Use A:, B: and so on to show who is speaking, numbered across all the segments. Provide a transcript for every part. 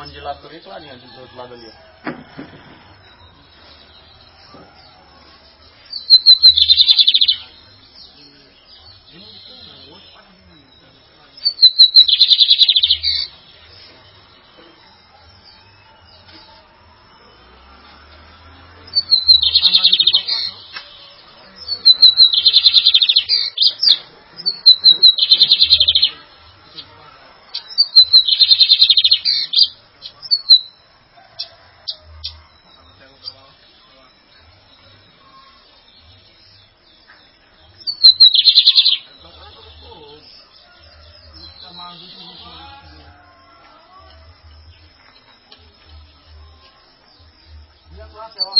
A: manjilatul iklan yang juzul ladul ya. chegando tá lá até lá.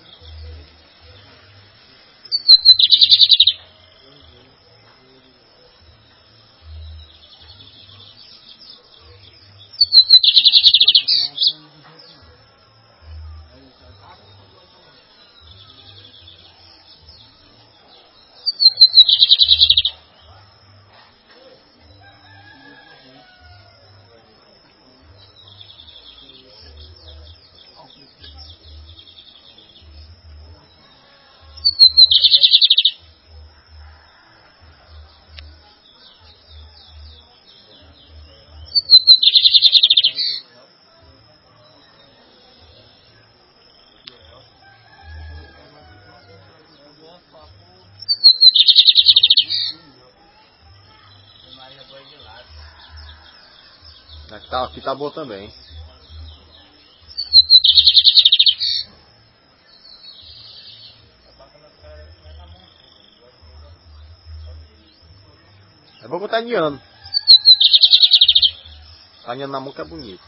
A: outro lado ali, ó.
B: Aqui tá, aqui tá boa também. É bom botar niano. Tá niano na mão que é bonito.